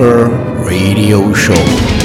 Radio Show.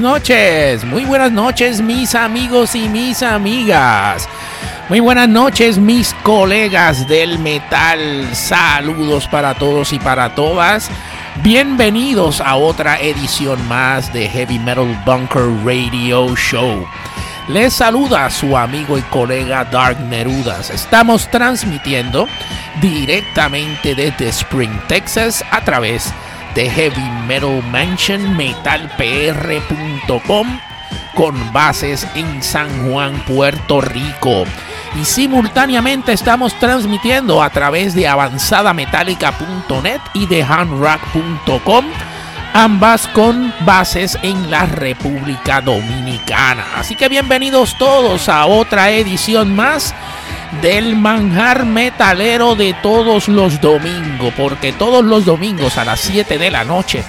Noches, muy buenas noches mis amigos y mis amigas. Muy buenas noches mis colegas del metal. Saludos para todos y para todas. Bienvenidos a otra edición más de Heavy Metal Bunker Radio Show. Les saluda su amigo y colega Dark Nerudas. Estamos transmitiendo directamente desde Spring, Texas a través de Heavy Metal Mansion metalpr.com con bases en San Juan, Puerto Rico. Y simultáneamente estamos transmitiendo a través de avanzadametallica.net y de handrock.com ambas con bases en la República Dominicana. Así que bienvenidos todos a otra edición más del manjar metalero de todos los domingos, porque todos los domingos a las 7 de la noche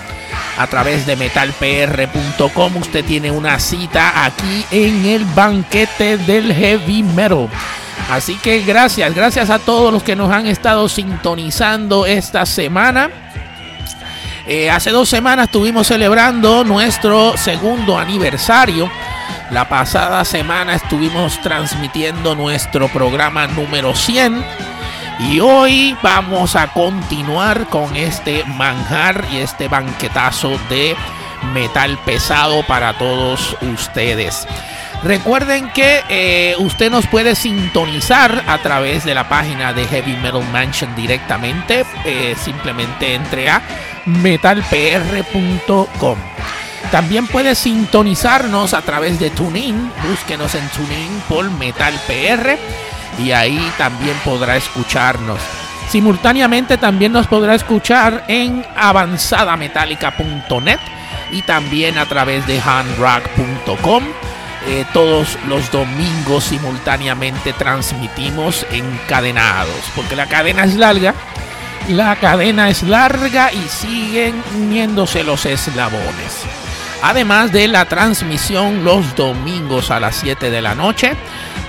a través de metalpr.com usted tiene una cita aquí en el banquete del heavy metal. Así que gracias, gracias a todos los que nos han estado sintonizando esta semana. Eh, hace dos semanas estuvimos celebrando nuestro segundo aniversario. La pasada semana estuvimos transmitiendo nuestro programa número 100. Y hoy vamos a continuar con este manjar y este banquetazo de metal pesado para todos ustedes. Recuerden que eh, usted nos puede sintonizar a través de la página de Heavy Metal Mansion directamente. Eh, simplemente entre a metalpr.com. También puede sintonizarnos a través de TuneIn. Búsquenos en TuneIn por MetalPR y ahí también podrá escucharnos. Simultáneamente también nos podrá escuchar en avanzadametallica.net y también a través de handrock.com. Eh, todos los domingos simultáneamente transmitimos encadenados, porque la cadena es larga la cadena es larga y siguen uniéndose los eslabones. Además de la transmisión los domingos a las 7 de la noche,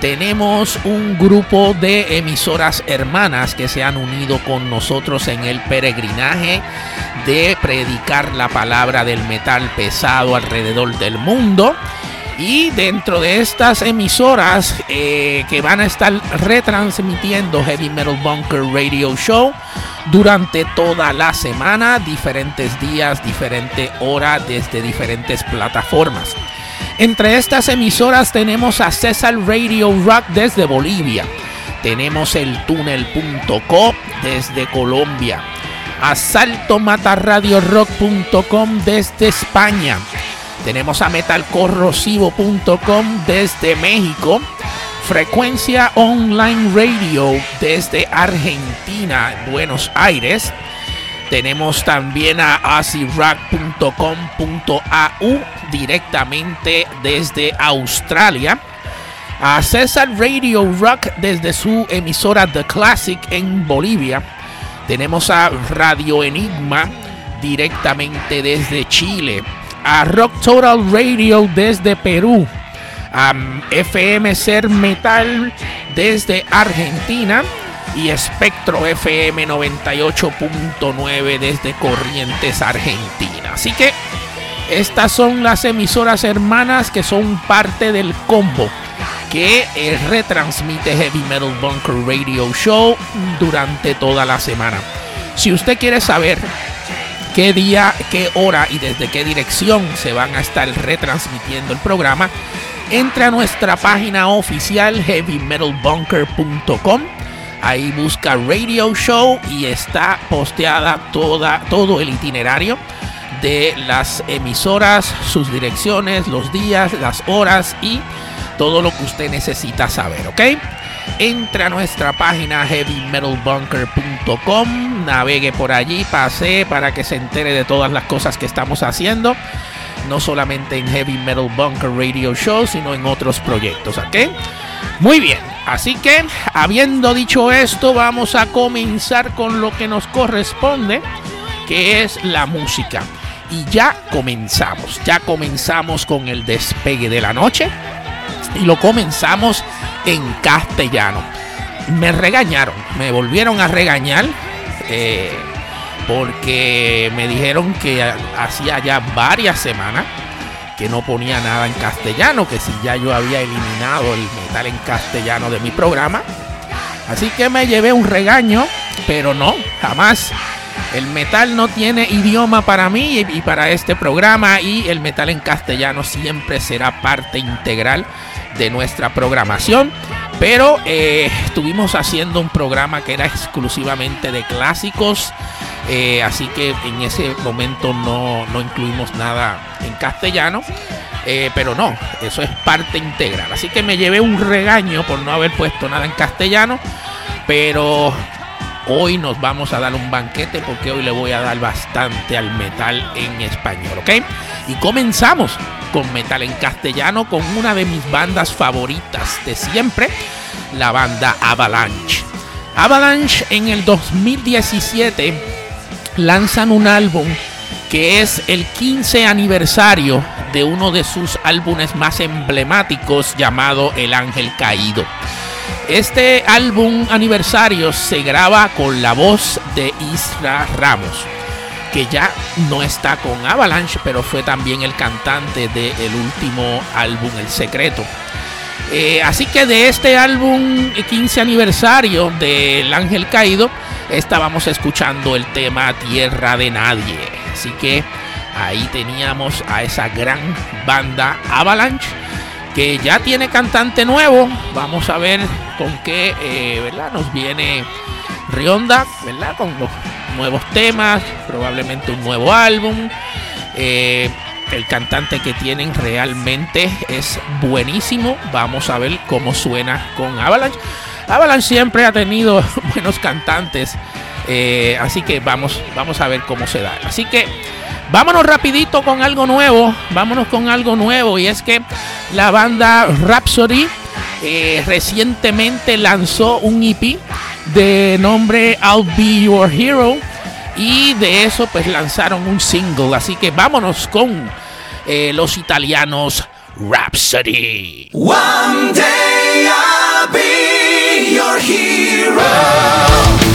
tenemos un grupo de emisoras hermanas que se han unido con nosotros en el peregrinaje de predicar la palabra del metal pesado alrededor del mundo. Y dentro de estas emisoras eh, que van a estar retransmitiendo Heavy Metal Bunker Radio Show durante toda la semana, diferentes días, diferente hora, desde diferentes plataformas. Entre estas emisoras tenemos a César Radio Rock desde Bolivia. Tenemos el túnel.co desde Colombia. Asaltomatarradiorock.com desde España tenemos a metalcorrosivo.com desde México. Frecuencia Online Radio desde Argentina, Buenos Aires. Tenemos también a asirock.com.au directamente desde Australia. A César Radio Rock desde su emisora The Classic en Bolivia. Tenemos a Radio Enigma directamente desde Chile a Rock Total Radio desde Perú, a FM Ser Metal desde Argentina y Espectro FM 98.9 desde Corrientes, Argentina. Así que estas son las emisoras hermanas que son parte del combo que retransmite Heavy Metal Bunker Radio Show durante toda la semana. Si usted quiere saber qué día, qué hora y desde qué dirección se van a estar retransmitiendo el programa, entre a nuestra página oficial heavymetalbunker.com. Ahí busca Radio Show y está posteada toda, todo el itinerario de las emisoras, sus direcciones, los días, las horas y todo lo que usted necesita saber, ¿ok? Entre a nuestra página heavymetalbunker.com, navegue por allí, pase para que se entere de todas las cosas que estamos haciendo, no solamente en Heavy Metal Bunker Radio Show, sino en otros proyectos, ¿ok? Muy bien, así que habiendo dicho esto, vamos a comenzar con lo que nos corresponde, que es la música. Y ya comenzamos, ya comenzamos con el despegue de la noche y lo comenzamos en castellano. Me regañaron, me volvieron a regañar eh, porque me dijeron que hacía ya varias semanas que no ponía nada en castellano, que si ya yo había eliminado el metal en castellano de mi programa. Así que me llevé un regaño, pero no, jamás. El metal no tiene idioma para mí y para este programa y el metal en castellano siempre será parte integral de nuestra programación. Pero eh, estuvimos haciendo un programa que era exclusivamente de clásicos. Eh, así que en ese momento no, no incluimos nada en castellano. Eh, pero no, eso es parte integral. Así que me llevé un regaño por no haber puesto nada en castellano. Pero hoy nos vamos a dar un banquete porque hoy le voy a dar bastante al metal en español, ¿ok? Y comenzamos con metal en castellano con una de mis bandas favoritas de siempre, la banda Avalanche. Avalanche en el 2017 lanzan un álbum que es el 15 aniversario de uno de sus álbumes más emblemáticos llamado El Ángel Caído. Este álbum aniversario se graba con la voz de Isra Ramos, que ya no está con Avalanche, pero fue también el cantante del último álbum El Secreto. Eh, así que de este álbum 15 aniversario del Ángel Caído, estábamos escuchando el tema Tierra de Nadie. Así que ahí teníamos a esa gran banda Avalanche que ya tiene cantante nuevo. Vamos a ver con qué eh, ¿verdad? nos viene Rionda, ¿verdad? Con los nuevos temas, probablemente un nuevo álbum. Eh, el cantante que tienen realmente es buenísimo. Vamos a ver cómo suena con Avalanche. Avalanche siempre ha tenido buenos cantantes. Eh, así que vamos, vamos a ver cómo se da. Así que vámonos rapidito con algo nuevo. Vámonos con algo nuevo. Y es que la banda Rhapsody eh, recientemente lanzó un EP de nombre I'll Be Your Hero. Y de eso pues lanzaron un single. Así que vámonos con eh, los italianos Rhapsody. One day I'll be your hero.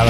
Cada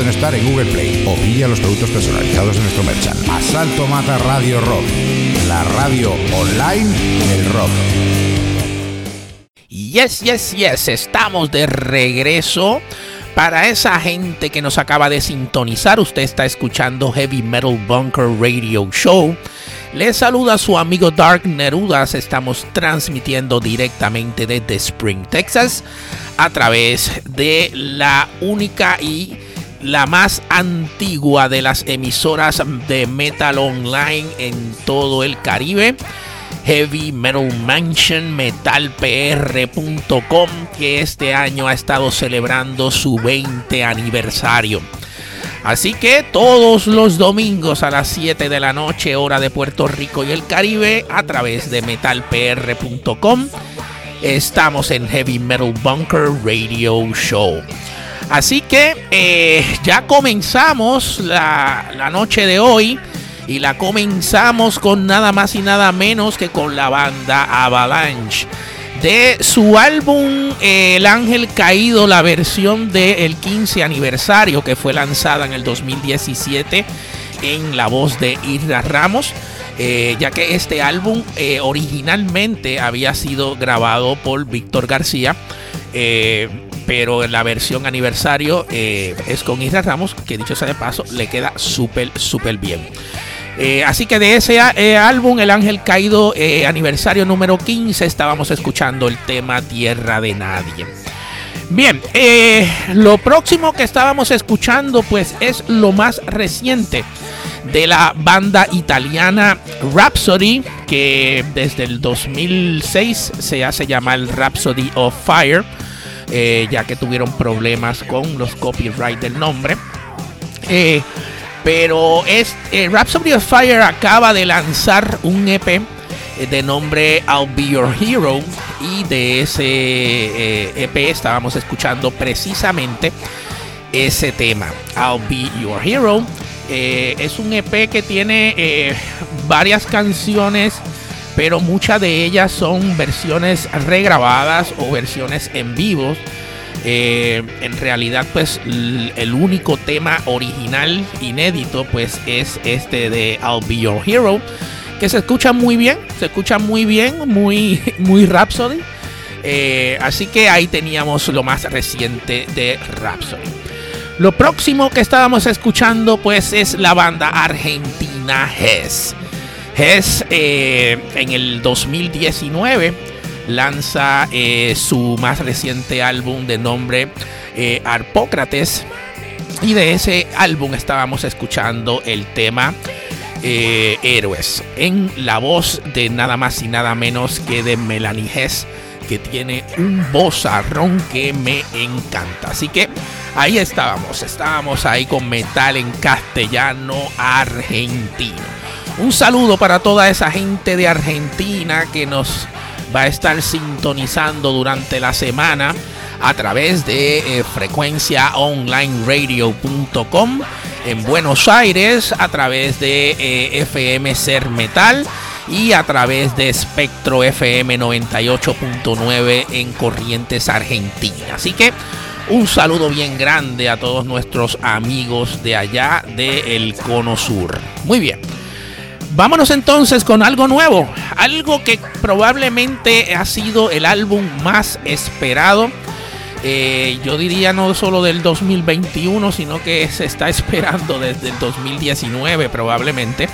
no estar en Google Play. O pilla los productos personalizados de nuestro merchant. Asalto Mata Radio Rock, la radio online del rock. Yes, yes, yes, estamos de regreso. Para esa gente que nos acaba de sintonizar, usted está escuchando Heavy Metal Bunker Radio Show. Les saluda su amigo Dark Nerudas. Estamos transmitiendo directamente desde Spring, Texas, a través de la única y la más antigua de las emisoras de metal online en todo el Caribe. Heavy Metal Mansion metalpr.com que este año ha estado celebrando su 20 aniversario. Así que todos los domingos a las 7 de la noche, hora de Puerto Rico y el Caribe, a través de metalpr.com, estamos en Heavy Metal Bunker Radio Show. Así que eh, ya comenzamos la, la noche de hoy y la comenzamos con nada más y nada menos que con la banda Avalanche de su álbum eh, El Ángel Caído, la versión del 15 aniversario que fue lanzada en el 2017 en la voz de Irra Ramos. Eh, ya que este álbum originalmente había sido grabado por Víctor García, pero la versión aniversario es con Isra Ramos, que dicho sea de paso, le queda súper, súper bien. Eh, así que de ese eh, álbum, El Ángel Caído, eh, aniversario número 15, estábamos escuchando el tema Tierra de Nadie. Bien, lo próximo que estábamos escuchando pues es lo más reciente de la banda italiana Rhapsody, que desde el 2006 se hace llamar Rhapsody of Fire, ya que tuvieron problemas con los copyright del nombre. Pero es, eh, Rhapsody of Fire acaba de lanzar un EP eh, de nombre I'll Be Your Hero. Y de ese EP eh, e estábamos escuchando precisamente ese tema, I'll Be Your Hero. es un EP que tiene varias canciones, pero muchas de ellas son versiones regrabadas o versiones en vivo eh, en realidad, pues el único tema original inédito, pues es este de I'll Be Your Hero, que se escucha muy bien, se escucha muy bien, muy, muy Rhapsody. Eh, así que ahí teníamos lo más reciente de Rhapsody. Lo próximo que estábamos escuchando, pues es la banda argentina Hess. Hess eh, en el 2019 lanza eh, su más reciente álbum de nombre eh, Arpócrates. Y de ese álbum estábamos escuchando el tema eh, Héroes en la voz de nada más y nada menos que de Melanie Hess, que tiene un vozarrón que me encanta. Así que ahí estábamos, estábamos ahí con metal en castellano argentino. Un saludo para toda esa gente de Argentina que nos va a estar sintonizando durante la semana a través de eh, frecuenciaonlineradio.com en Buenos Aires, a través de eh, FM Ser Metal y a través de Espectro FM 98.9 en Corrientes, Argentina. Así que un saludo bien grande a todos nuestros amigos de allá del Cono Sur. Muy bien. Vámonos entonces con algo nuevo, algo que probablemente ha sido el álbum más esperado. Eh, yo diría no solo del 2021, sino que se está esperando desde el 2019 probablemente.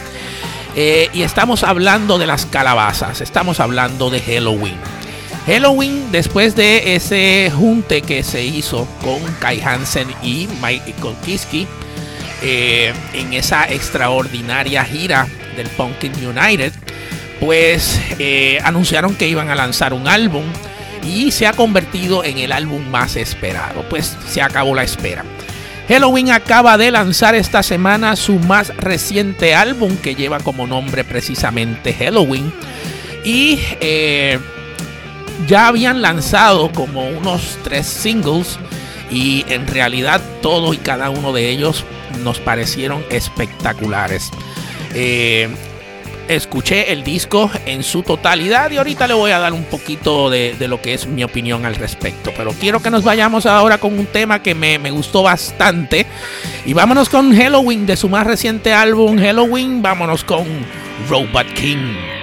Eh, y estamos hablando de las calabazas, estamos hablando de Halloween. Halloween, después de ese junte que se hizo con Kai Hansen y Michael Kiski, eh, en esa extraordinaria gira del Pumpkin United, pues eh, anunciaron que iban a lanzar un álbum y se ha convertido en el álbum más esperado. Pues se acabó la espera. Halloween acaba de lanzar esta semana su más reciente álbum que lleva como nombre precisamente Halloween. Y eh, ya habían lanzado como unos tres singles y en realidad todos y cada uno de ellos nos parecieron espectaculares. Eh, escuché el disco en su totalidad y ahorita le voy a dar un poquito de, lo que es mi opinión al respecto. Pero quiero que nos vayamos ahora con un tema que me, me, gustó bastante. Y vámonos con Halloween de su más reciente álbum Halloween. Vámonos con Robot King.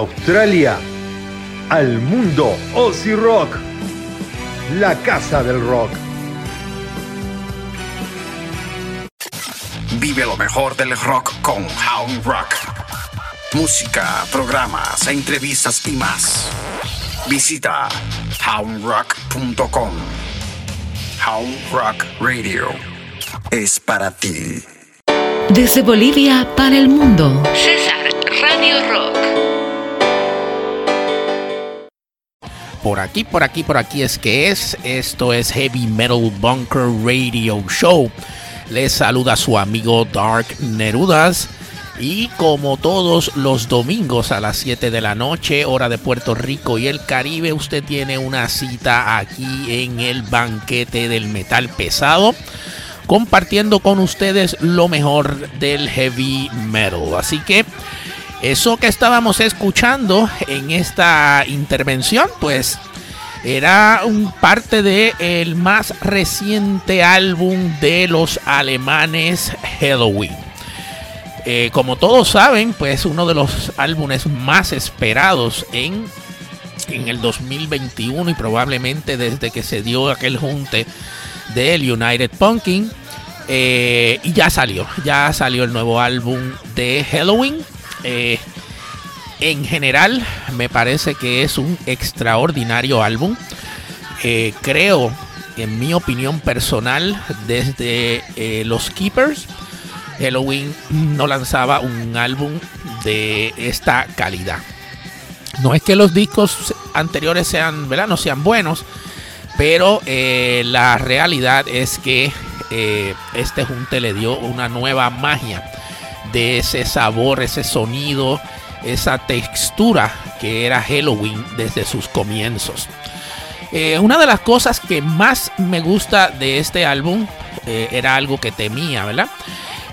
Australia al mundo Aussie Rock, la casa del rock. Vive lo mejor del rock con Hound Rock. Música, programas, entrevistas y más. Visita houndrock.com. Hound Rock Radio es para ti. Desde Bolivia para el mundo. César Radio Por aquí, por aquí, por aquí es que es. Esto es Heavy Metal Bunker Radio Show. Les saluda su amigo Dark Nerudas. Y como todos los domingos a las 7 de la noche, hora de Puerto Rico y el Caribe, usted tiene una cita aquí en el banquete del metal pesado, compartiendo con ustedes lo mejor del heavy metal. Así que eso que estábamos escuchando en esta intervención, pues era un parte del el más reciente álbum de los alemanes Halloween. Eh, como todos saben, pues uno de los álbumes más esperados en, en el 2021 y probablemente desde que se dio aquel junte del United Pumpkin. Eh, y ya salió, ya salió el nuevo álbum de Halloween. Eh, en general, me parece que es un extraordinario álbum. creo, en mi opinión personal, desde los Keepers Halloween no lanzaba un álbum de esta calidad. No es que los discos anteriores sean, ¿verdad? No sean buenos, pero eh, la realidad es que eh, este junte le dio una nueva magia de ese sabor, ese sonido, esa textura que era Halloween desde sus comienzos. Eh, una de las cosas que más me gusta de este álbum era algo que temía, ¿verdad?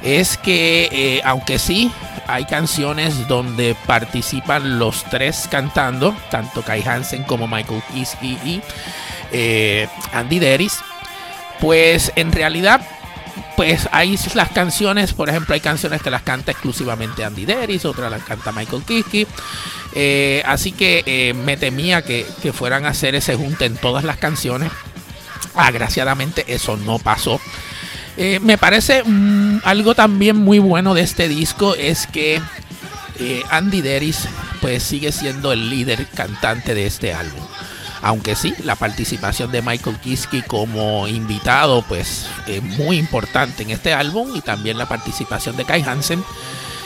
es que eh, aunque sí hay canciones donde participan los tres cantando, tanto Kai Hansen como Michael Kiske y eh, Andy Deris, pues en realidad pues hay las canciones, por ejemplo, hay canciones que las canta exclusivamente Andy Deris, otras las canta Michael Kiske. Eh, así que me temía que, que, fueran a hacer ese junte en todas las canciones. Agraciadamente eso no pasó. Eh, me parece mm, algo también muy bueno de este disco es que eh, Andy Deris pues sigue siendo el líder cantante de este álbum. Aunque sí, la participación de Michael Kiske como invitado pues es muy importante en este álbum y también la participación de Kai Hansen.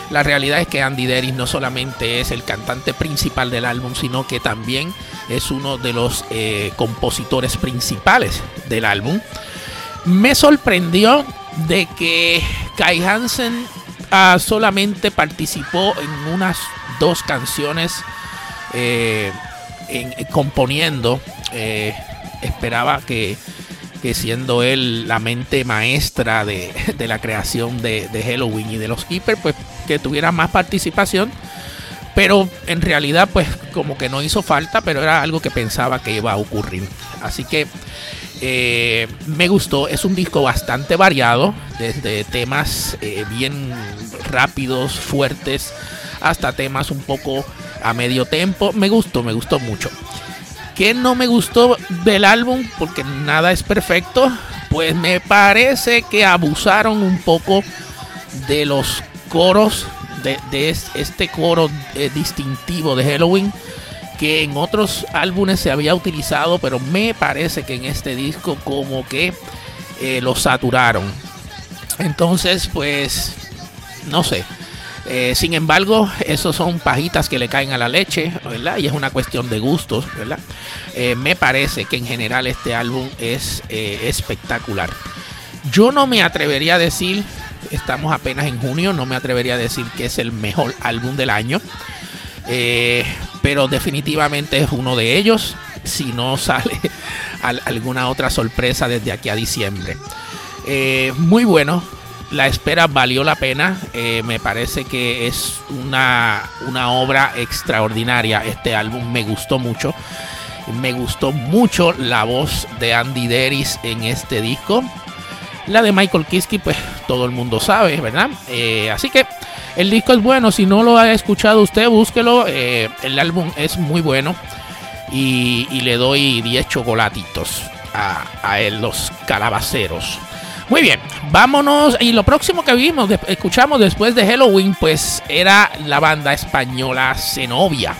La realidad es que Andy Deris no solamente es el cantante principal del álbum, sino que también es uno de los eh, compositores principales del álbum me sorprendió de que Kai Hansen ah, solamente participó en unas dos canciones eh, en, componiendo. Eh, esperaba que, siendo él la mente maestra de, la creación de, Halloween y de los Keepers, pues que tuviera más participación. Pero en realidad, pues como que no hizo falta, pero era algo que pensaba que iba a ocurrir. Así que eh, me gustó, es un disco bastante variado, desde temas eh, bien rápidos, fuertes, hasta temas un poco a medio tempo. Me gustó, me gustó mucho. ¿Qué no me gustó del álbum? Porque nada es perfecto. Pues me parece que abusaron un poco de los coros, de, este coro eh, distintivo de Halloween que en otros álbumes se había utilizado, pero me parece que en este disco como que eh, lo saturaron. Entonces, pues, no sé. Eh, sin embargo, esos son pajitas que le caen a la leche, ¿verdad? Y es una cuestión de gustos, ¿verdad? Eh, me parece que en general este álbum es espectacular. Yo no me atrevería a decir, estamos apenas en junio, no me atrevería a decir que es el mejor álbum del año. Eh, pero definitivamente es uno de ellos. Si no sale alguna otra sorpresa desde aquí a diciembre. Eh, muy bueno. La espera valió la pena. Eh, me parece que es una, una obra extraordinaria. Este álbum me gustó mucho. Me gustó mucho la voz de Andy Deris en este disco. La de Michael Kiske, pues todo el mundo sabe, ¿verdad? así que El disco es bueno, si no lo ha escuchado usted, búsquelo. eh, el álbum es muy bueno y, le doy 10 chocolatitos a, los calabaceros. Muy bien, vámonos. Y lo próximo que vimos, escuchamos después de Halloween, pues era la banda española Zenobia.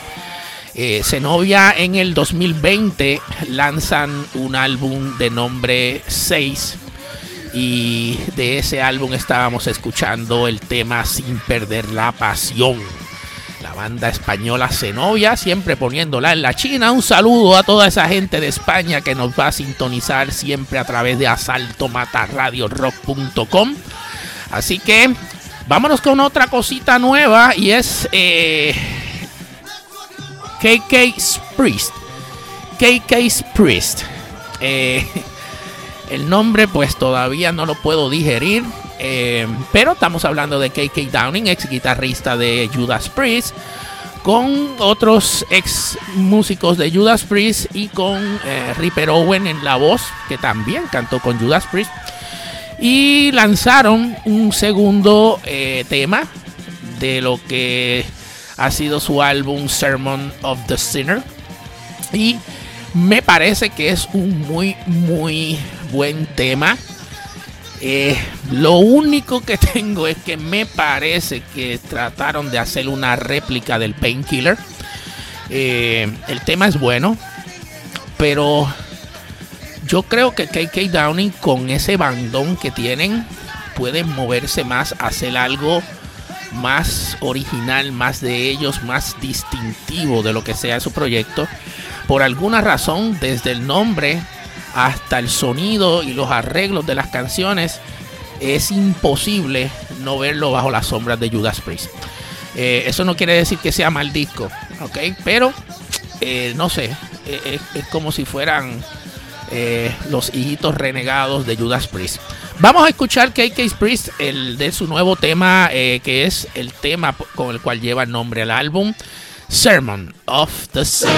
Eh, Zenobia en el 2020 lanzan un álbum de nombre 6 y de ese álbum estábamos escuchando el tema Sin perder la pasión. La banda española Zenobia, siempre poniéndola en la China. Un saludo a toda esa gente de España que nos va a sintonizar siempre a través de asaltomatarradiorock.com. Así que vámonos con otra cosita nueva y es eh, KK Priest. KK Priest. Eh, el nombre pues todavía no lo puedo digerir. Eh, pero estamos hablando de KK Downing, ex guitarrista de Judas Priest. Con otros ex músicos de Judas Priest y con eh, Ripper Owen en la voz, que también cantó con Judas Priest. Y lanzaron un segundo eh, tema de lo que ha sido su álbum Sermon of the Sinner. Y me parece que es un muy, muy buen tema. Eh, lo único que tengo es que me parece que trataron de hacer una réplica del Painkiller. Eh, el tema es bueno, pero yo creo que KK Downing con ese bandón que tienen pueden moverse más, hacer algo más original, más de ellos, más distintivo de lo que sea su proyecto. Por alguna razón, desde el nombre hasta el sonido y los arreglos de las canciones, es imposible no verlo bajo las sombras de Judas Priest. Eh, eso no quiere decir que sea mal disco, ¿ok? Pero, eh, no sé, eh, es, como si fueran los hijitos renegados de Judas Priest. Vamos a escuchar KK Priest, el de su nuevo tema, que es el tema con el cual lleva el nombre al álbum, Sermon of the Sinner.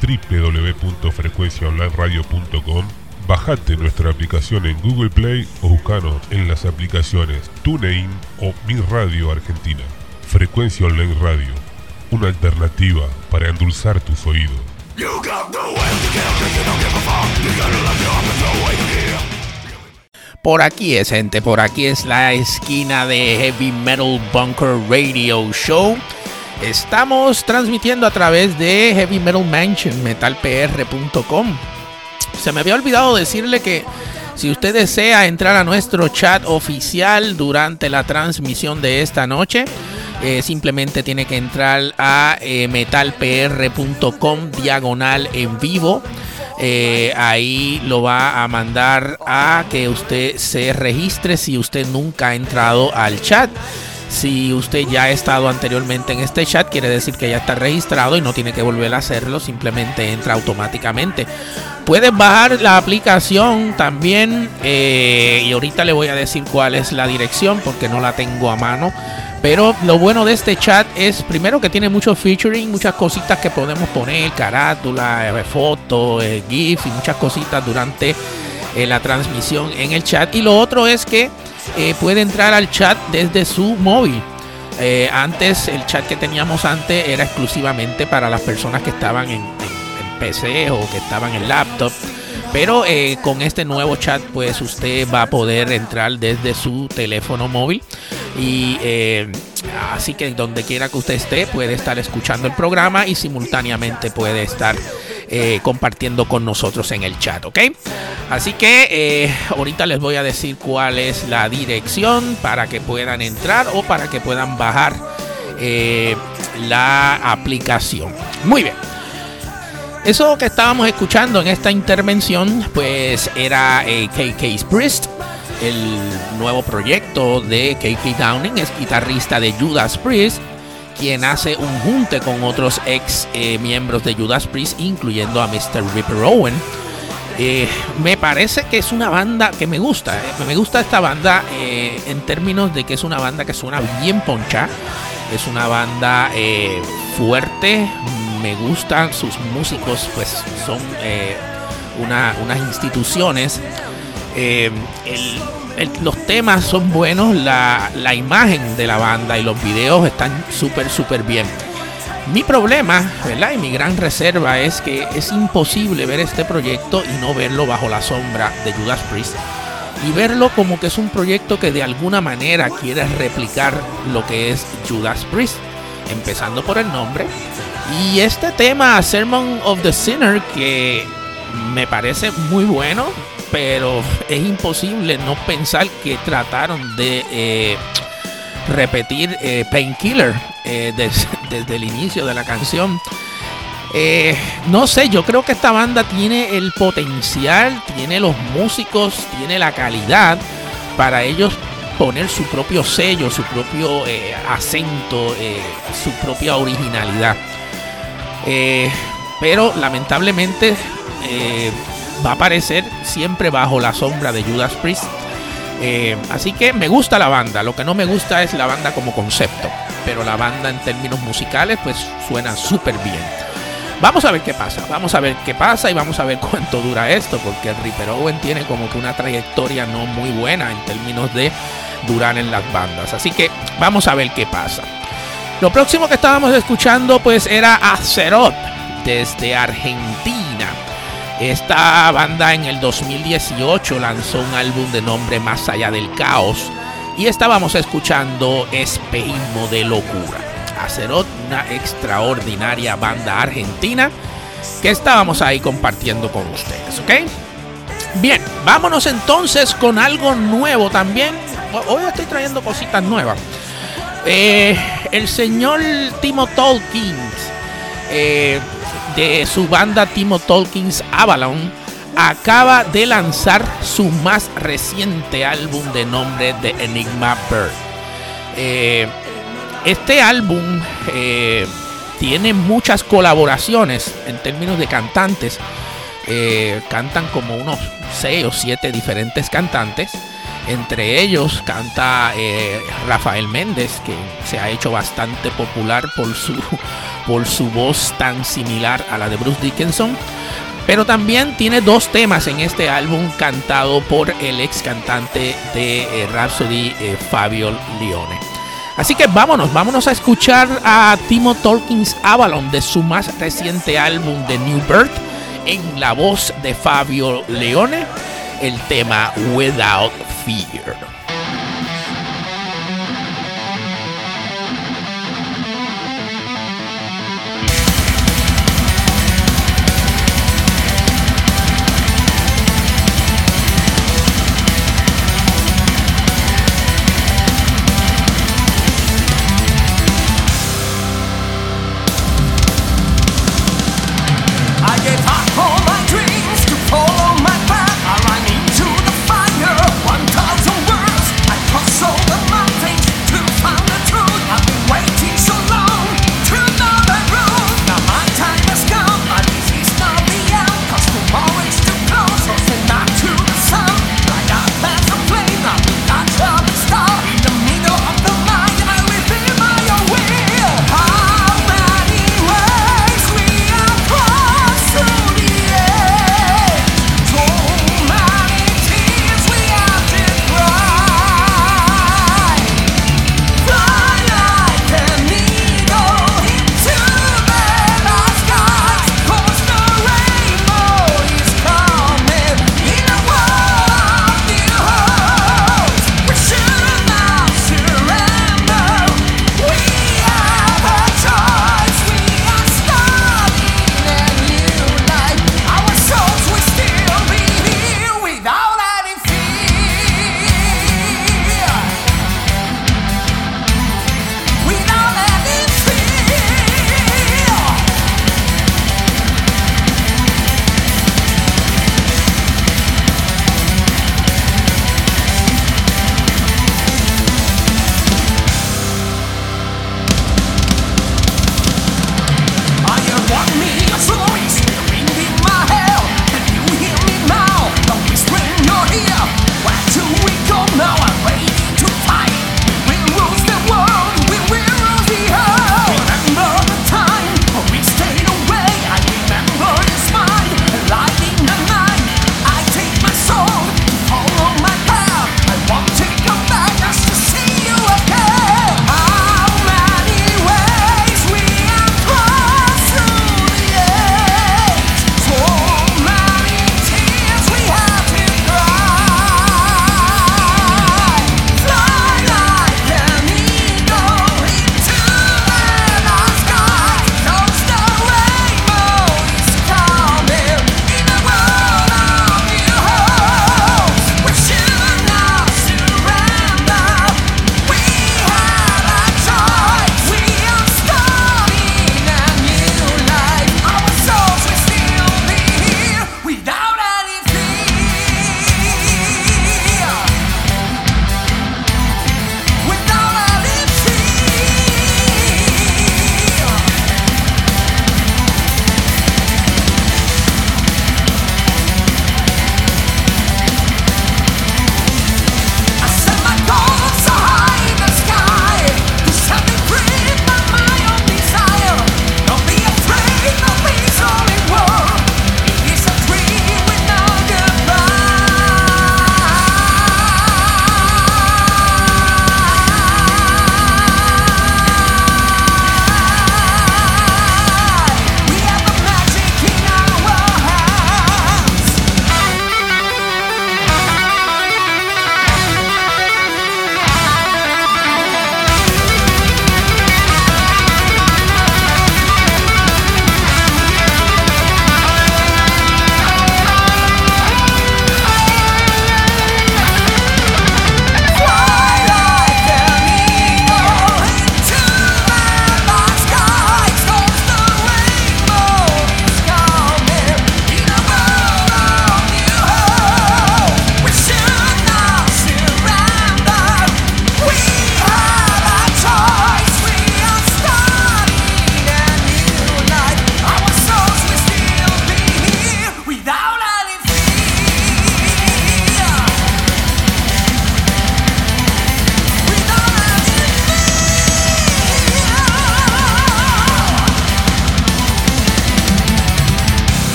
www.frecuenciaonlineradio.com. Bajate nuestra aplicación en Google Play o buscanos en las aplicaciones TuneIn o Mi Radio Argentina. Frecuencia Online Radio, una alternativa para endulzar tus oídos. Por aquí es, gente, por aquí es la esquina de Heavy Metal Bunker Radio Show. Estamos transmitiendo a través de Heavy Metal Mansion, metalpr.com. Se me había olvidado decirle que si usted desea entrar a nuestro chat oficial durante la transmisión de esta noche, eh, simplemente tiene que entrar a eh, metalpr.com diagonal en vivo. Eh, ahí lo va a mandar a que usted se registre si usted nunca ha entrado al chat. Si usted ya ha estado anteriormente en este chat, quiere decir que ya está registrado y no tiene que volver a hacerlo, simplemente entra automáticamente. Puedes bajar la aplicación también eh, y ahorita le voy a decir cuál es la dirección porque no la tengo a mano. Pero lo bueno de este chat es primero que tiene mucho featuring, muchas cositas que podemos poner, carátula, eh, fotos, eh, GIF y muchas cositas durante la transmisión en el chat. Y lo otro es que eh, puede entrar al chat desde su móvil. Eh, antes, el chat que teníamos antes era exclusivamente para las personas que estaban en, PC o que estaban en laptop. Pero eh, con este nuevo chat, pues usted va a poder entrar desde su teléfono móvil. Y así que donde quiera que usted esté, puede estar escuchando el programa y simultáneamente puede estar eh, compartiendo con nosotros en el chat, ¿ok? Así que eh, ahorita les voy a decir cuál es la dirección para que puedan entrar o para que puedan bajar eh, la aplicación. Muy bien. Eso que estábamos escuchando en esta intervención, pues era eh, KK Priest, el nuevo proyecto de KK Downing, es guitarrista de Judas Priest, quien hace un junte con otros ex eh, miembros de Judas Priest, incluyendo a Mr. Ripper Owen. Eh, me parece que es una banda que me gusta. eh, Me gusta esta banda eh, en términos de que es una banda que suena bien poncha. Es una banda fuerte. Me gustan sus músicos, pues son una- unas instituciones. Los temas son buenos, la, la imagen de la banda y los videos están súper, súper bien. Mi problema, ¿verdad? Y mi gran reserva es que es imposible ver este proyecto y no verlo bajo la sombra de Judas Priest. Y verlo como que es un proyecto que de alguna manera quiere replicar lo que es Judas Priest. Empezando por el nombre. Y este tema, Sermon of the Sinner, que me parece muy bueno, pero es imposible no pensar que trataron de eh, repetir eh, Painkiller eh, des- desde el inicio de la canción. No sé, yo creo que esta banda tiene el potencial, tiene los músicos, tiene la calidad para ellos poner su propio sello, su propio acento, su propia originalidad. Pero lamentablemente va a aparecer siempre bajo la sombra de Judas Priest. Eh, así que me gusta la banda, lo que no me gusta es la banda como concepto, pero la banda en términos musicales pues suena súper bien. Vamos a ver qué pasa, vamos a ver qué pasa y vamos a ver cuánto dura esto, porque el Ripper Owen tiene como que una trayectoria no muy buena en términos de durar en las bandas. Así que vamos a ver qué pasa. Lo próximo que estábamos escuchando pues era Azeroth desde Argentina. Esta banda en el 2018 lanzó un álbum de nombre Más allá del caos y estábamos escuchando Espejismo de locura. Azeroth, una extraordinaria banda argentina que estábamos ahí compartiendo con ustedes, ¿ok? Bien, vámonos entonces con algo nuevo también. Hoy estoy trayendo cositas nuevas. Eh, el señor Timo Tolkien, eh, de su banda Timo Tolkien's Avalon, acaba de lanzar su más reciente álbum de nombre de Enigma Bird. Eh, este álbum eh, tiene muchas colaboraciones en términos de cantantes. Eh, cantan como unos 6 o 7 diferentes cantantes. Entre ellos canta Rafael Méndez, que se ha hecho bastante popular por su, por su voz tan similar a la de Bruce Dickinson. Pero también tiene dos temas en este álbum cantado por el ex cantante de eh, Rhapsody, eh, Fabio Leone. Así que vámonos, vámonos a escuchar a Timo Tolkins Avalon de su más reciente álbum de New Birth en la voz de Fabio Leone, el tema Without Fear.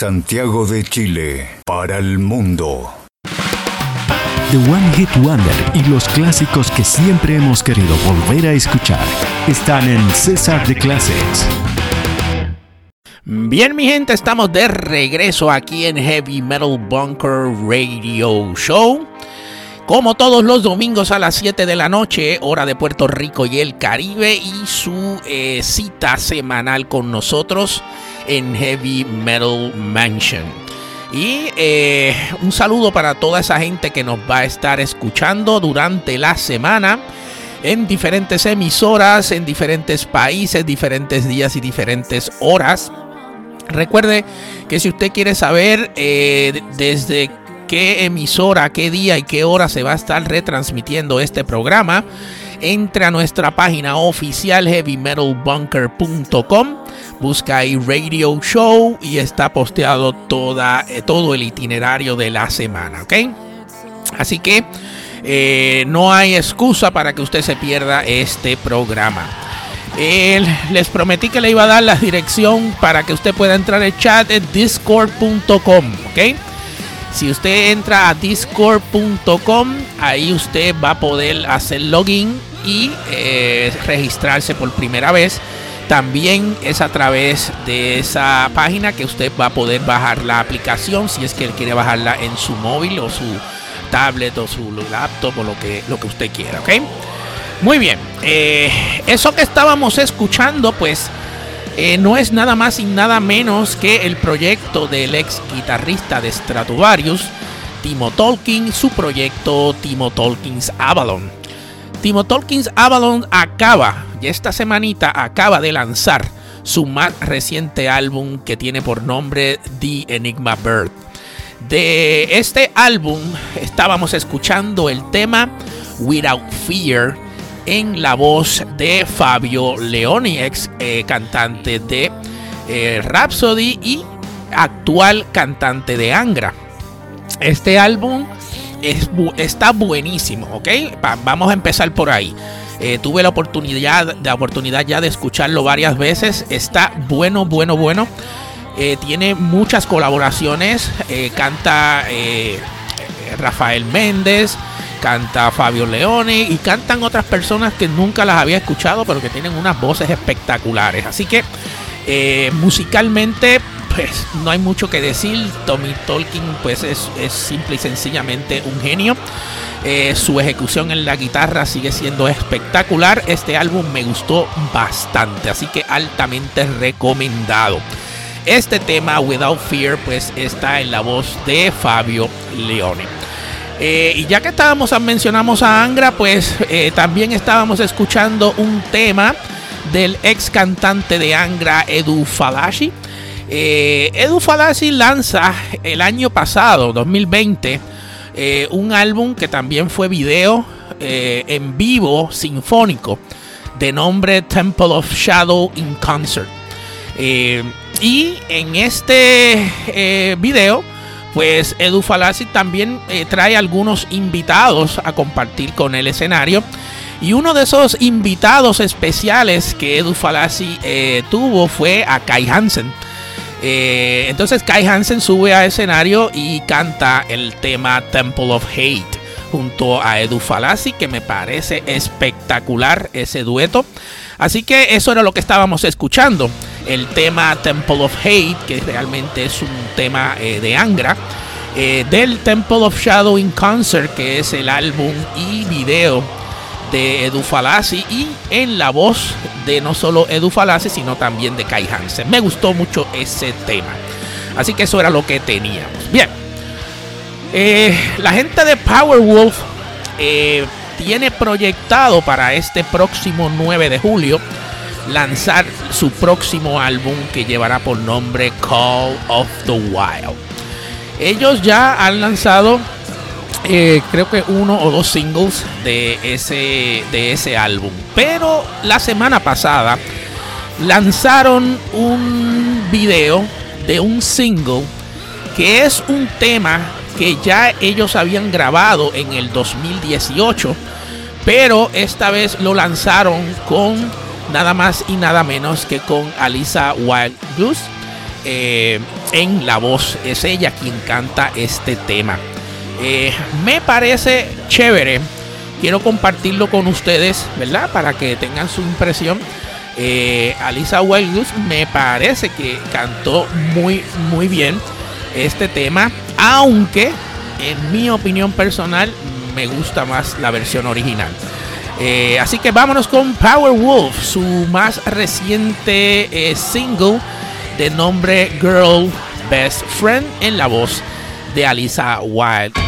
Santiago de Chile para el mundo. The One Hit Wonder y los clásicos que siempre hemos querido volver a escuchar están en César de Classics. Bien, mi gente, estamos de regreso aquí en Heavy Metal Bunker Radio Show. Como todos los domingos a las 7 de la noche, hora de Puerto Rico y el Caribe, y su eh, cita semanal con nosotros en Heavy Metal Mansion. Y eh, un saludo para toda esa gente que nos va a estar escuchando durante la semana en diferentes emisoras, en diferentes países, diferentes días y diferentes horas. Recuerde que si usted quiere saber eh, desde qué emisora, qué día y qué hora se va a estar retransmitiendo este programa, entre a nuestra página oficial heavymetalbunker.com, busca ahí Radio Show y está posteado toda, eh, todo el itinerario de la semana, ¿ok? Así que eh, no hay excusa para que usted se pierda este programa. Les prometí que le iba a dar la dirección para que usted pueda entrar al chat en discord.com, ¿ok? Si usted entra a discord.com, ahí usted va a poder hacer login y eh, registrarse por primera vez. También es a través de esa página que usted va a poder bajar la aplicación si es que él quiere bajarla en su móvil o su tablet o su laptop o lo que, lo que usted quiera, ¿ok? Muy bien, eh, eso que estábamos escuchando pues eh, no es nada más y nada menos que el proyecto del ex guitarrista de Stratovarius, Timo Tolkien, su proyecto Timo Tolkien's Avalon. Timo Tolkien's Avalon acaba, y esta semanita acaba de lanzar su más reciente álbum que tiene por nombre The Enigma Bird. De este álbum estábamos escuchando el tema Without Fear en la voz de Fabio Leoni, ex eh, cantante de eh, Rhapsody y actual cantante de Angra. Este álbum es, está buenísimo, ¿ok? vamos a empezar por ahí. Eh, tuve la oportunidad, la oportunidad ya de escucharlo varias veces. Está bueno, bueno, bueno. tiene muchas colaboraciones. canta Rafael Méndez canta Fabio Leone y cantan otras personas que nunca las había escuchado, pero que tienen unas voces espectaculares. Así que eh, musicalmente, pues no hay mucho que decir. Tommy Tolkien, pues es, simple y sencillamente un genio. Eh, su ejecución en la guitarra sigue siendo espectacular. Este álbum me gustó bastante, así que altamente recomendado. Este tema, Without Fear, pues está en la voz de Fabio Leone. Eh, y ya que estábamos, mencionamos a Angra, pues eh, también estábamos escuchando un tema del ex cantante de Angra, Edu Falashi. Eh, Edu Falashi lanza el año pasado, 2020, un álbum que también fue video eh, en vivo sinfónico de nombre Temple of Shadow in Concert. Eh, y en este eh, video, pues Edu Falassi también trae algunos invitados a compartir con el escenario. Y uno de esos invitados especiales que Edu Falassi tuvo fue a Kai Hansen. Entonces Kai Hansen sube a escenario y canta el tema Temple of Hate junto a Edu Falassi, que me parece espectacular ese dueto. Así que eso era lo que estábamos escuchando. El tema Temple of Hate, que realmente es un tema eh, de Angra. Eh, del Temple of Shadow in Concert, que es el álbum y video de Edu Falassi y en la voz de no solo Edu Falassi, sino también de Kai Hansen. Me gustó mucho ese tema. Así que eso era lo que teníamos. Bien. Eh, la gente de Powerwolf eh, tiene proyectado para este próximo 9 de julio lanzar su próximo álbum que llevará por nombre Call of the Wild. Ellos ya han lanzado eh, creo que uno o dos singles de ese, de ese álbum. Pero la semana pasada lanzaron un video de un single que es un tema que ya ellos habían grabado en el 2018, pero esta vez lo lanzaron con nada más y nada menos que con Alisa Wild Goose eh, en la voz. Es ella quien canta este tema. Eh, me parece chévere. Quiero compartirlo con ustedes, ¿verdad? Para que tengan su impresión. Eh, Alisa Wild Goose me parece que cantó muy, muy bien este tema aunque en mi opinión personal me gusta más la versión original. Eh, así que vámonos con Powerwolf, su más reciente single de nombre Girl Best Friend en la voz de Alisa Wild.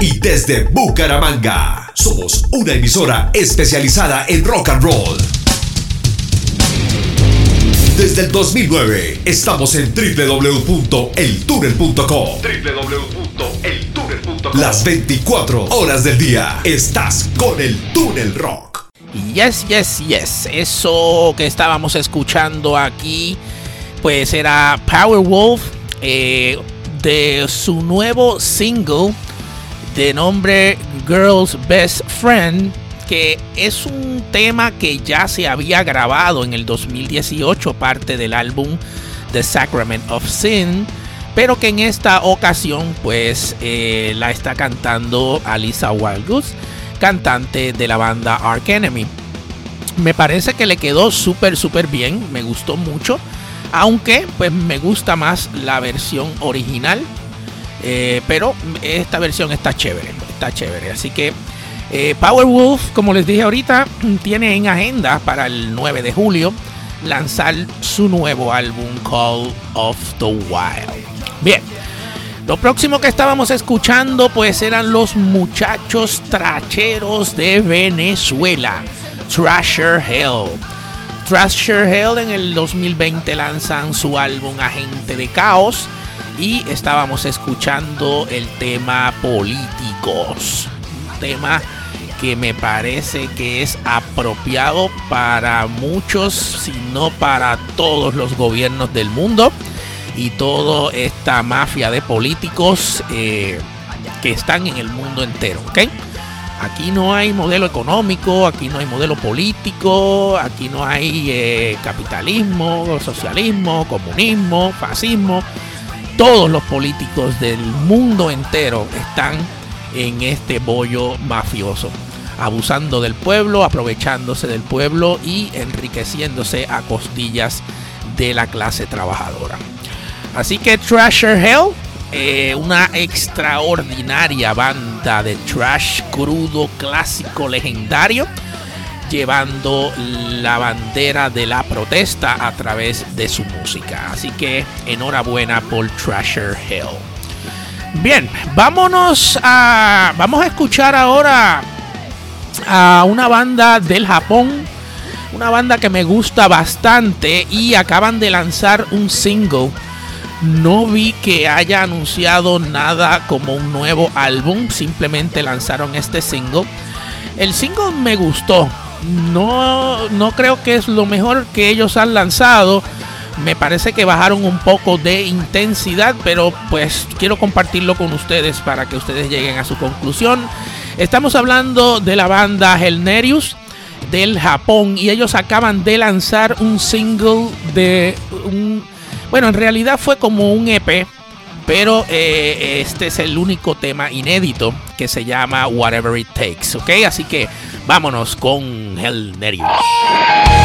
y desde Bucaramanga. Somos una emisora especializada en rock and roll. Desde el 2009 estamos en www.eltunnel.com. www.eltunnel.com. Las 24 horas del día estás con el Túnel Rock. Yes, yes, yes. Eso que estábamos escuchando aquí, pues era Powerwolf eh, de su nuevo single de nombre Girl's Best Friend, que es un tema que ya se había grabado en el 2018, parte del álbum The Sacrament of Sin, pero que en esta ocasión pues eh, la está cantando Alisa Wildgoose, cantante de la banda Ark Enemy. Me parece que le quedó súper, súper bien, me gustó mucho, aunque pues me gusta más la versión original, eh, pero esta versión está chévere, está chévere, así que eh, Powerwolf, como les dije ahorita, tiene en agenda para el 9 de julio lanzar su nuevo álbum Call of the Wild. Bien, lo próximo que estábamos escuchando pues eran los muchachos tracheros de Venezuela, Trasher Hell. Trasher Hell en el 2020 lanzan su álbum Agente de Caos y estábamos escuchando el tema Políticos. Un tema que me parece que es apropiado para muchos, si no para todos los gobiernos del mundo y toda esta mafia de políticos eh, que están en el mundo entero. Aquí no hay modelo económico, aquí no hay modelo político, aquí no hay eh, capitalismo, socialismo, comunismo, fascismo. Todos los políticos del mundo entero están en este bollo mafioso abusando del pueblo, aprovechándose del pueblo y enriqueciéndose a costillas de la clase trabajadora. Así que Trasher Hell, eh, una extraordinaria banda de trash crudo, clásico, legendario, llevando la bandera de la protesta a través de su música. Así que enhorabuena por Trasher Hell. Bien, vámonos a. Vamos a escuchar ahora a una banda del Japón. Una banda que me gusta bastante y acaban de lanzar un single. No vi que haya anunciado nada como un nuevo álbum, simplemente lanzaron este single. El single me gustó. No, no creo que es lo mejor que ellos han lanzado. Me parece que bajaron un poco de intensidad, pero pues quiero compartirlo con ustedes para que ustedes lleguen a su conclusión. Estamos hablando de la banda Helnerius del Japón y ellos acaban de lanzar un single de un bueno en realidad fue como un EP pero eh, este es el único tema inédito que se llama Whatever It Takes ok así que vámonos con Helnerius otra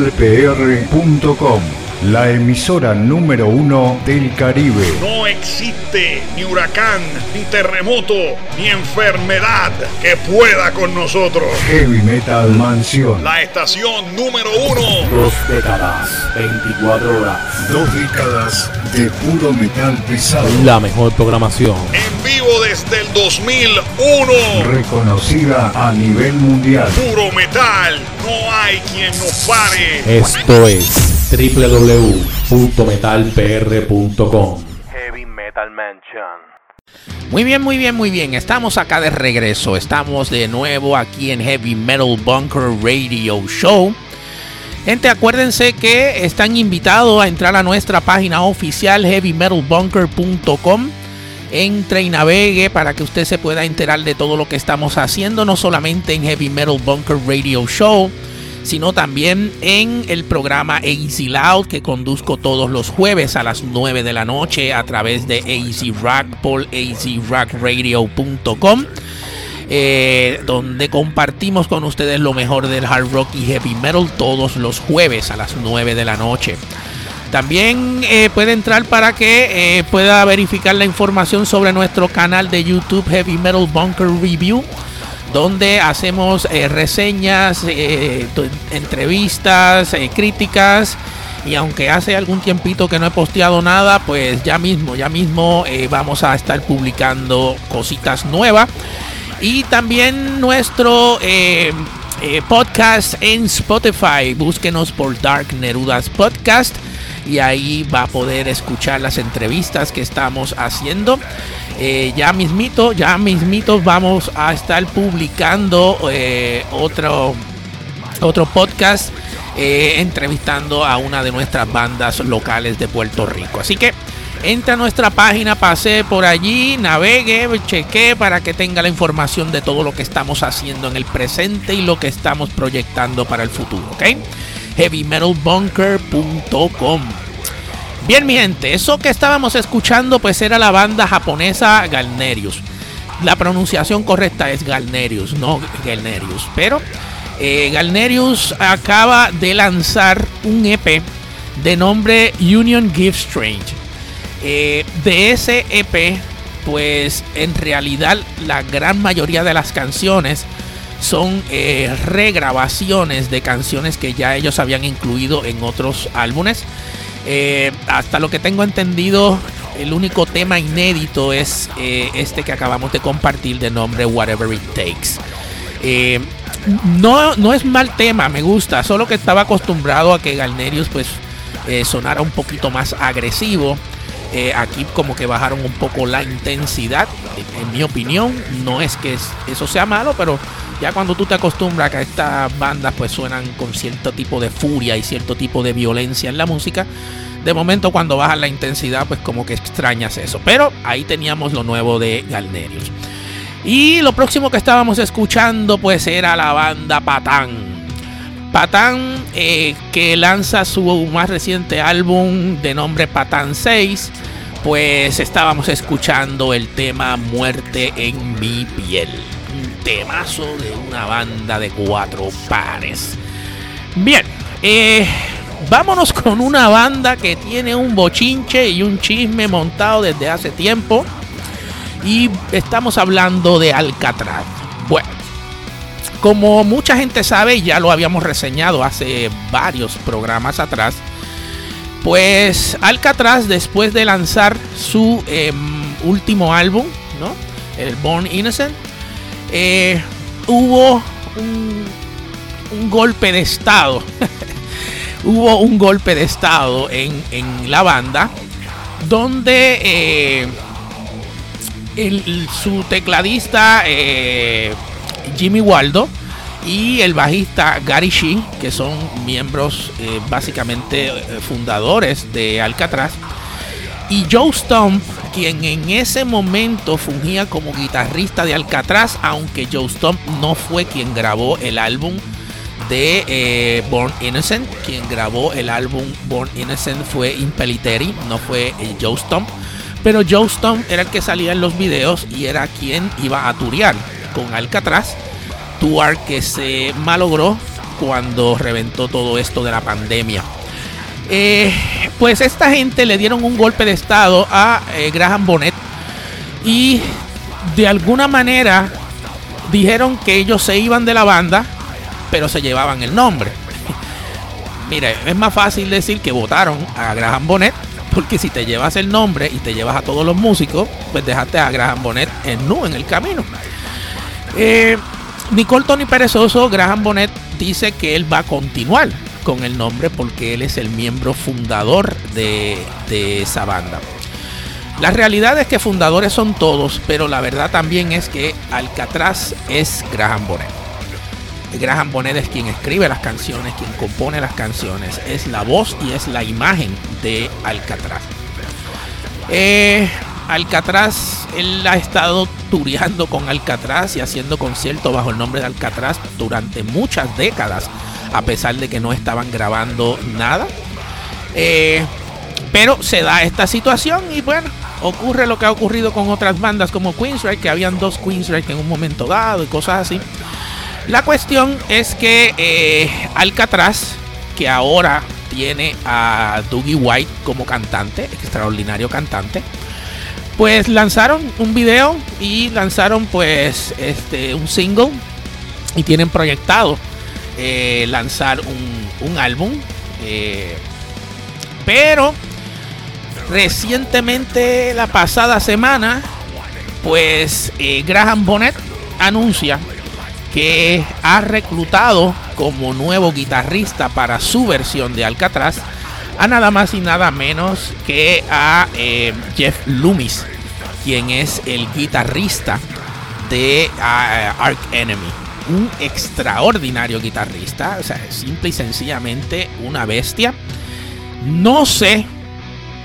Metalpr.com la emisora número uno del Caribe. No existe ni huracán, ni terremoto, ni enfermedad que pueda con nosotros. Heavy Metal Mansión. La estación número uno. Dos décadas, 24 horas. Dos décadas de puro metal pesado. La mejor programación. En vivo desde el 2001. Reconocida a nivel mundial. Puro metal. No hay quien nos pare. Esto es www.metalpr.com Heavy Metal Mansion. Muy bien, muy bien, muy bien. Estamos acá de regreso. Estamos de nuevo aquí en Heavy Metal Bunker Radio Show. Gente, acuérdense que están invitados a entrar a nuestra página oficial heavymetalbunker.com. Entre y navegue para que usted se pueda enterar de todo lo que estamos haciendo, no solamente en Heavy Metal Bunker Radio Show, sino también en el programa Easy Loud que conduzco todos los jueves a las 9 de la noche a través de Easy Rock por easyrockradio.com. Eh, donde compartimos con ustedes lo mejor del hard rock y heavy metal todos los jueves a las 9 de la noche. También eh, puede entrar para que eh, pueda verificar la información sobre nuestro canal de YouTube Heavy Metal Bunker Review donde hacemos reseñas, entrevistas, críticas. Y aunque hace algún tiempito que no he posteado nada, pues ya mismo, ya mismo vamos a estar publicando cositas nuevas. Y también nuestro podcast en Spotify. Búsquenos por Dark Nerudas Podcast. Y ahí va a poder escuchar las entrevistas que estamos haciendo. Eh, ya mismito, ya mismito vamos a estar publicando eh, otro, otro podcast eh, entrevistando a una de nuestras bandas locales de Puerto Rico. Así que entra a nuestra página, pase por allí, navegue, cheque para que tenga la información de todo lo que estamos haciendo en el presente y lo que estamos proyectando para el futuro. ¿ok? HeavyMetalBunker.com Bien, mi gente, eso que estábamos escuchando pues era la banda japonesa Galnerius. La pronunciación correcta es Galnerius, no Galnerius. Pero eh, Galnerius acaba de lanzar un EP de nombre Union Give Strange. Eh, de ese EP, pues en realidad la gran mayoría de las canciones son eh, regrabaciones de canciones que ya ellos habían incluido en otros álbumes. Eh, hasta lo que tengo entendido, el único tema inédito es este que acabamos de compartir de nombre Whatever It Takes. No, no es mal tema, me gusta, solo que estaba acostumbrado a que Galnerius pues sonara un poquito más agresivo. Aquí como que bajaron un poco la intensidad, en, mi opinión. No es que eso sea malo, pero ya cuando tú te acostumbras a que estas bandas pues suenan con cierto tipo de furia y cierto tipo de violencia en la música, de momento cuando baja la intensidad pues como que extrañas eso. Pero ahí teníamos lo nuevo de Galnerius. Y lo próximo que estábamos escuchando pues era la banda Patán. Patán eh, que lanza su más reciente álbum de nombre Patán 6 pues estábamos escuchando el tema Muerte en mi piel temazo de una banda de cuatro pares. Bien, eh, vámonos con una banda que tiene un bochinche y un chisme montado desde hace tiempo. Y estamos hablando de Alcatraz. Bueno, como mucha gente sabe, ya lo habíamos reseñado hace varios programas atrás. Pues Alcatraz, después de lanzar su em, último álbum, ¿no? El Born Innocent, eh, hubo un, golpe de estado. hubo un golpe de estado en, la banda donde eh, su tecladista eh, Jimmy Waldo y el bajista Gary Shee, que son miembros básicamente fundadores de Alcatraz, y Joe Stump, quien en ese momento fungía como guitarrista de Alcatraz, aunque Joe Stump no fue quien grabó el álbum de eh, Born Innocent, quien grabó el álbum Born Innocent fue Impeliteri, no fue eh, Joe Stump, pero Joe Stump era el que salía en los videos y era quien iba a turear con Alcatraz, tour que se malogró cuando reventó todo esto de la pandemia. Eh, pues esta gente le dieron un golpe de estado a eh, Graham Bonnet y de alguna manera dijeron que ellos se iban de la banda, pero se llevaban el nombre. Mire, es más fácil decir que votaron a Graham Bonnet, porque si te llevas el nombre y te llevas a todos los músicos, pues dejaste a Graham Bonnet en nu en el camino. Eh, Nicole Tony Perezoso, Graham Bonnet dice que él va a continuar con el nombre porque él es el miembro fundador de, de esa banda. La realidad es que fundadores son todos, pero la verdad también es que Alcatraz es Graham Bonnet. Graham Bonnet es quien escribe las canciones, quien compone las canciones, es la voz y es la imagen de Alcatraz. Eh, Alcatraz, él ha estado tureando con Alcatraz y haciendo conciertos bajo el nombre de Alcatraz durante muchas décadas, a pesar de que no estaban grabando nada. Eh, pero se da esta situación y bueno, ocurre lo que ha ocurrido con otras bandas como Queensryche, que habían dos Queensryche en un momento dado y cosas así. La cuestión es que eh, Alcatraz, que ahora tiene a Dougie White como cantante, extraordinario cantante, pues lanzaron un video y lanzaron pues este un single y tienen proyectado eh, lanzar un, un álbum. Eh, pero recientemente, la pasada semana, pues eh, Graham Bonnet anuncia que ha reclutado como nuevo guitarrista para su versión de Alcatraz a nada más y nada menos que a Jeff Loomis, quien es el guitarrista de uh, Ark Enemy. Un extraordinario guitarrista, o sea, simple y sencillamente una bestia. No sé,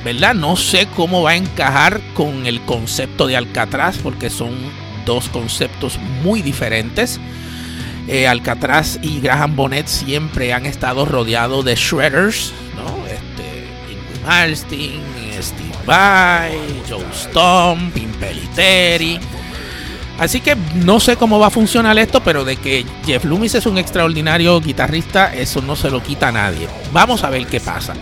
¿verdad? No sé cómo va a encajar con el concepto de Alcatraz, porque son dos conceptos muy diferentes. Eh, Alcatraz y Graham Bonnet siempre han estado rodeados de shredders, ¿no? Este, Malmsteen, Steve Vai, Joe Stump, Pimpeliteri. Así que no sé cómo va a funcionar esto, pero de que Jeff Loomis es un extraordinario guitarrista, eso no se lo quita a nadie. Vamos a ver qué pasa.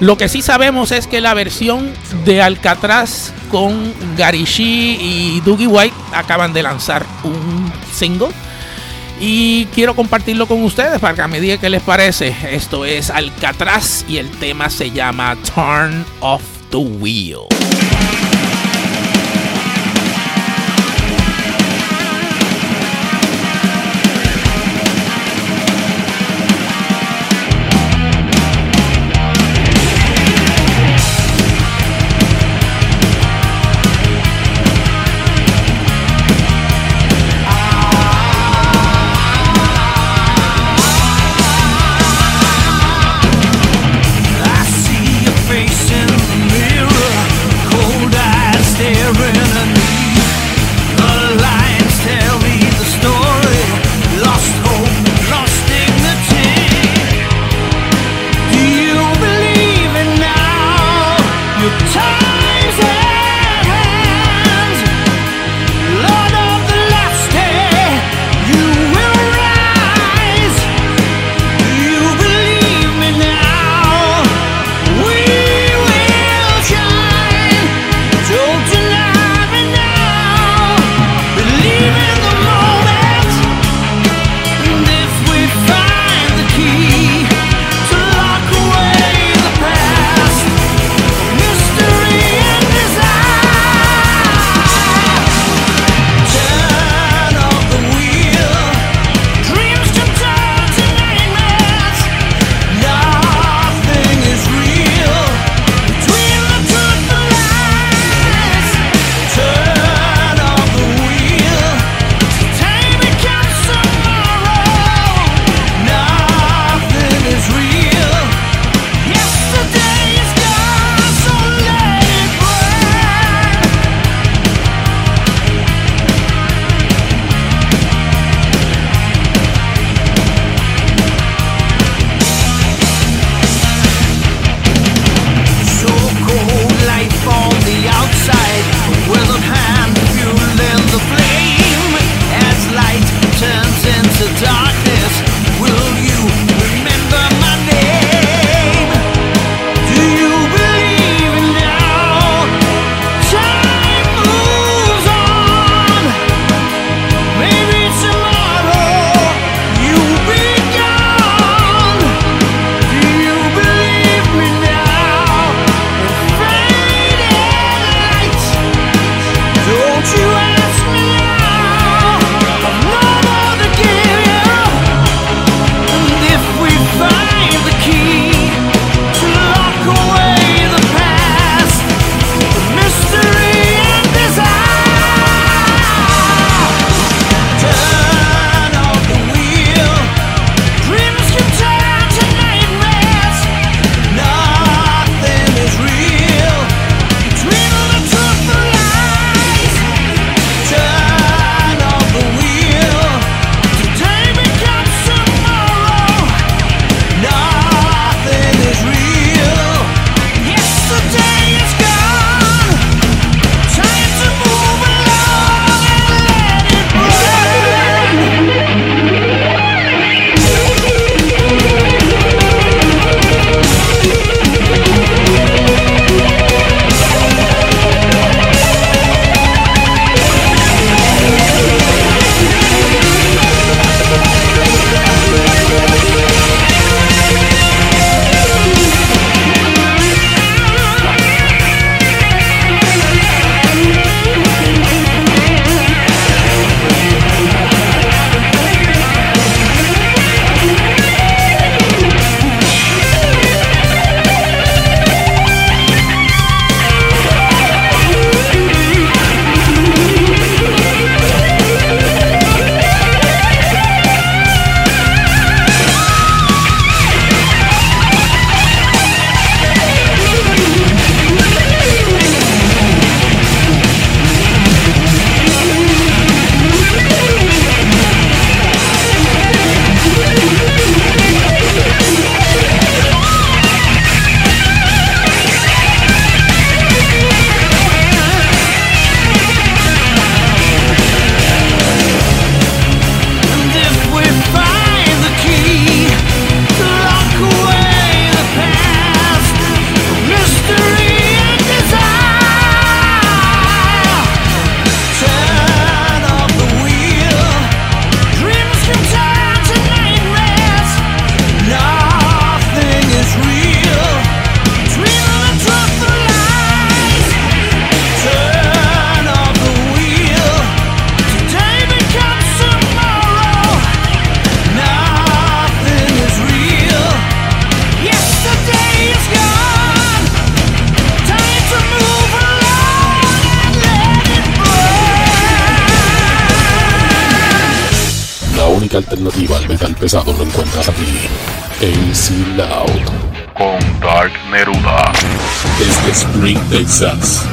Lo que sí sabemos es que la versión de Alcatraz con Gary Shee y Dougie White acaban de lanzar un single. Y quiero compartirlo con ustedes para que me digan qué les parece. Esto es Alcatraz y el tema se llama Turn Off the Wheel.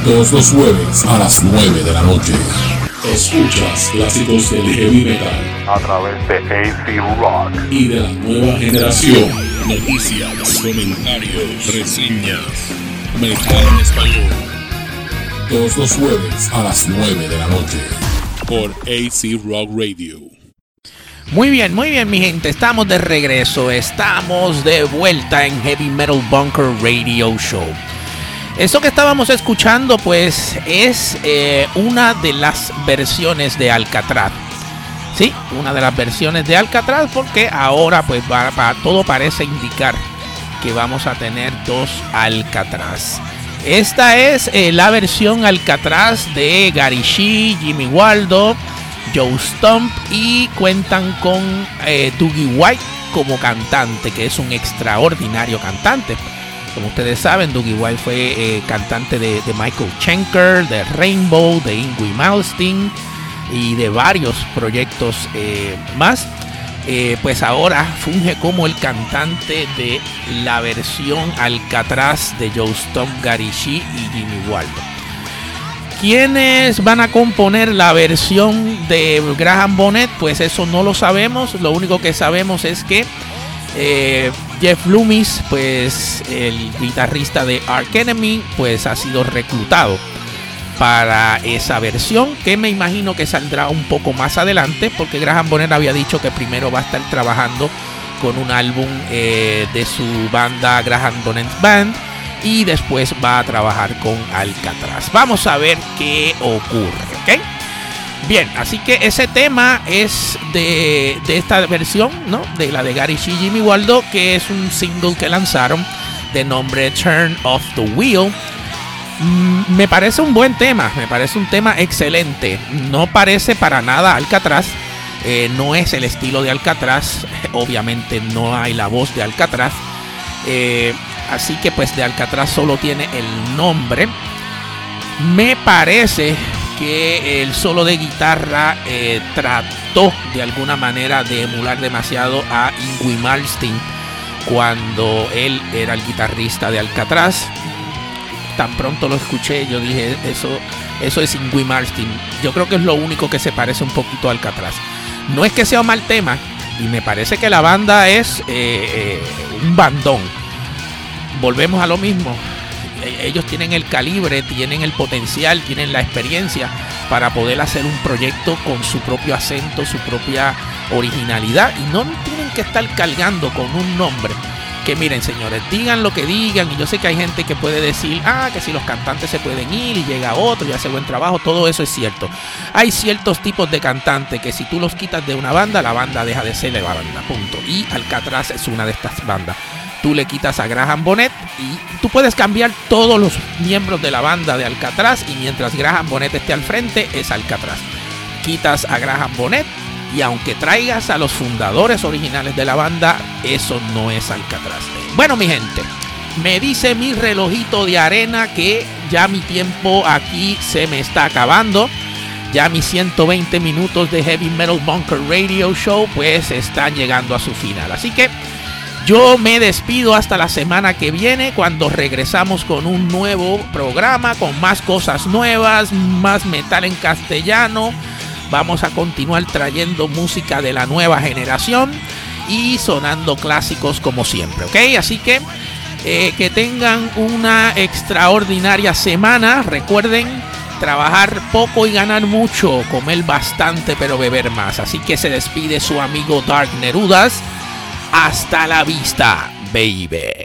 Todos los jueves a las 9 de la noche. Escuchas clásicos del heavy metal. A través de AC Rock. Y de la nueva generación. Noticias, comentarios, reseñas. Metal en español. Todos los jueves a las 9 de la noche. Por AC Rock Radio. Muy bien, muy bien, mi gente. Estamos de regreso. Estamos de vuelta en Heavy Metal Bunker Radio Show. Eso que estábamos escuchando, pues, es eh, una de las versiones de Alcatraz. Sí, una de las versiones de Alcatraz, porque ahora, pues, todo parece indicar que vamos a tener dos Alcatraz. Esta es eh, la versión Alcatraz de Gary Shee, Jimmy Waldo, Joe Stump y cuentan con eh, Dougie White como cantante, que es un extraordinario cantante. Como ustedes saben, Dougie White fue eh, cantante de, Michael Schenker, de Rainbow, de Ingrid Malmsteen y de varios proyectos eh, más. Eh, pues ahora funge como el cantante de la versión Alcatraz de Joe Stump, Gary Shee y Jimmy Waldo. ¿Quiénes van a componer la versión de Graham Bonnet? Pues eso no lo sabemos. Lo único que sabemos es que Jeff Loomis, pues el guitarrista de Ark Enemy, pues ha sido reclutado para esa versión que me imagino que saldrá un poco más adelante porque Graham Bonnet había dicho que primero va a estar trabajando con un álbum eh, de su banda Graham Bonnet Band y después va a trabajar con Alcatraz. Vamos a ver qué ocurre, ¿ok? Bien, así que ese tema es de, de esta versión, ¿no? De la de Gary Shee y Jimmy Waldo, que es un single que lanzaron de nombre Turn Off the Wheel. Mm, Me parece un buen tema, me parece un tema excelente. No parece para nada Alcatraz. eh, no es el estilo de Alcatraz. Obviamente no hay la voz de Alcatraz. Eh, así que pues de Alcatraz solo tiene el nombre. Me parece que el solo de guitarra eh, trató de alguna manera de emular demasiado a Ingui Malmsteen cuando él era el guitarrista de Alcatraz. Tan pronto lo escuché, yo dije, eso, eso es Ingui Malmsteen. Yo creo que es lo único que se parece un poquito a Alcatraz. No es que sea un mal tema, y me parece que la banda es eh, eh, un bandón. Volvemos a lo mismo. E- Ellos tienen el calibre, tienen el potencial, tienen la experiencia para poder hacer un proyecto con su propio acento, su propia originalidad y no tienen que estar cargando con un nombre. Que miren, señores, digan lo que digan. Y yo sé que hay gente que puede decir, ah, que si los cantantes se pueden ir y llega otro y hace buen trabajo, todo eso es cierto. Hay ciertos tipos de cantantes que si tú los quitas de una banda, la banda deja de ser la banda, punto. Y Alcatraz es una de estas bandas. Tú le quitas a Graham Bonnet y tú puedes cambiar todos los miembros de la banda de Alcatraz y mientras Graham Bonnet esté al frente es Alcatraz. Quitas a Graham Bonnet y aunque traigas a los fundadores originales de la banda, eso no es Alcatraz. Bueno, mi gente, me dice mi relojito de arena que ya mi tiempo aquí se me está acabando. Ya mis 120 minutos de Heavy Metal Bunker Radio Show pues están llegando a su final. Así que yo me despido hasta la semana que viene cuando regresamos con un nuevo programa, con más cosas nuevas, más metal en castellano. Vamos a continuar trayendo música de la nueva generación y sonando clásicos como siempre, ¿ok? Así que eh, que tengan una extraordinaria semana. Recuerden trabajar poco y ganar mucho, comer bastante pero beber más. Así que se despide su amigo Dark Nerudas. Hasta la vista, baby.